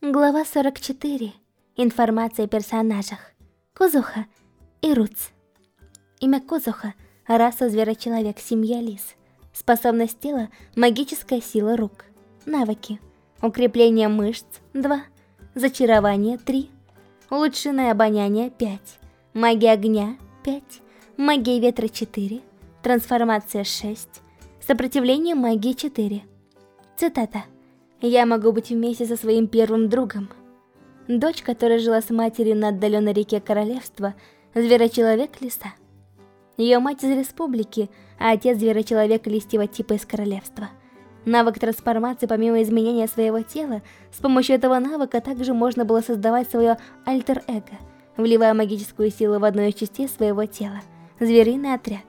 Глава 44. Информация о персонажах. Кузуха и Руц. Имя Кузуха – раса зверочеловек, семья лис. Способность тела – магическая сила рук. Навыки. Укрепление мышц – 2. Зачарование – 3. Улучшенное обоняние – 5. Магия огня – 5. Магия ветра – 4. Трансформация – 6. Сопротивление магии – 4. Цитата. Я могу быть вместе со своим первым другом. Дочь, которая жила с матерью на отдаленной реке Королевства, зверочеловек лиса. Ее мать из республики, а отец зверочеловек листьего типа из королевства. Навык трансформации, помимо изменения своего тела, с помощью этого навыка также можно было создавать свое альтер-эго, вливая магическую силу в одну из частей своего тела – звериный отряд.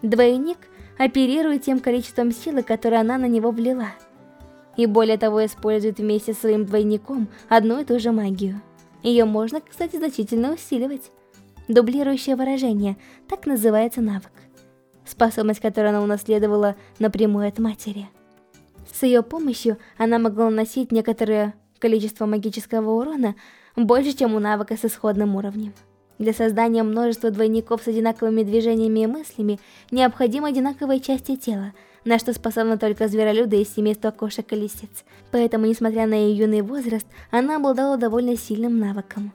Двойник оперирует тем количеством силы, которое она на него влила – и более того использует вместе с своим двойником одну и ту же магию. Ее можно, кстати, значительно усиливать. Дублирующее выражение, так называется навык. Способность, которую она унаследовала напрямую от матери. С ее помощью она могла наносить некоторое количество магического урона больше, чем у навыка с исходным уровнем. Для создания множества двойников с одинаковыми движениями и мыслями необходимы одинаковые части тела – на что способны только зверолюды из семейства кошек и лисиц. Поэтому, несмотря на ее юный возраст, она обладала довольно сильным навыком.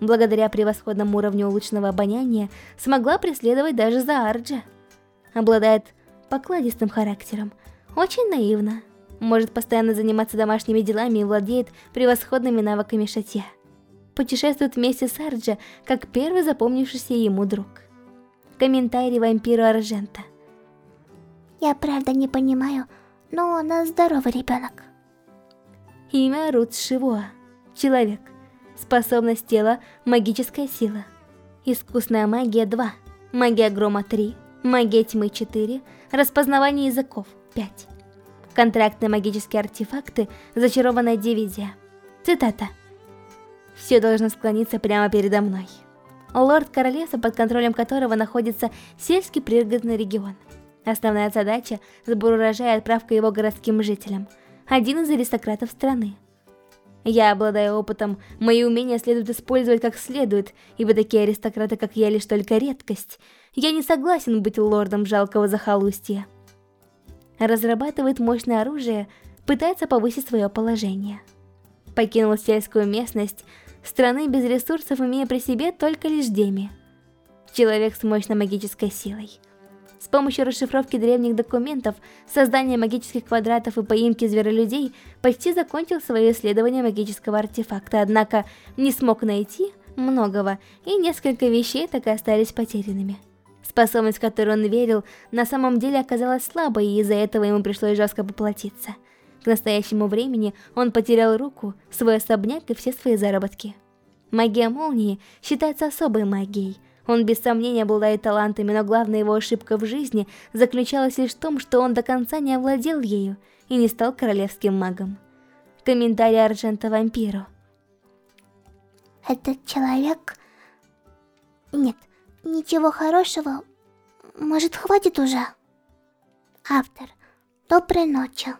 Благодаря превосходному уровню улучшенного обоняния, смогла преследовать даже за Арджа. Обладает покладистым характером, очень наивно, может постоянно заниматься домашними делами и владеет превосходными навыками шатья. Путешествует вместе с Арджа, как первый запомнившийся ему друг. Комментарий вампира Аржента. Я правда не понимаю, но она здоровый ребенок. Имя Рут Шивоа. Человек. Способность тела – магическая сила. Искусная магия 2. Магия грома 3. Магия тьмы 4. Распознавание языков 5. Контрактные магические артефакты – зачарованная дивизия. Цитата. «Все должно склониться прямо передо мной». Лорд Королевства, под контролем которого находится сельский пригородный регион – Основная задача – сбор урожая и отправка его городским жителям. Один из аристократов страны. Я обладаю опытом, мои умения следует использовать как следует, ибо такие аристократы, как я, лишь только редкость. Я не согласен быть лордом жалкого захолустья. Разрабатывает мощное оружие, пытается повысить свое положение. Покинул сельскую местность, страны без ресурсов, имея при себе только лишь Деми. Человек с мощной магической силой. С помощью расшифровки древних документов, создания магических квадратов и поимки зверолюдей почти закончил свое исследование магического артефакта, однако не смог найти многого, и несколько вещей так и остались потерянными. Способность, в которую он верил, на самом деле оказалась слабой, и из-за этого ему пришлось жестко поплатиться. К настоящему времени он потерял руку, свой особняк и все свои заработки. Магия молнии считается особой магией – он без сомнения обладает талантами, но главная его ошибка в жизни заключалась лишь в том, что он до конца не овладел ею и не стал королевским магом. Комментарий Аржента Вампиру. Этот человек... Нет, ничего хорошего. Может, хватит уже? Автор. Доброй ночи.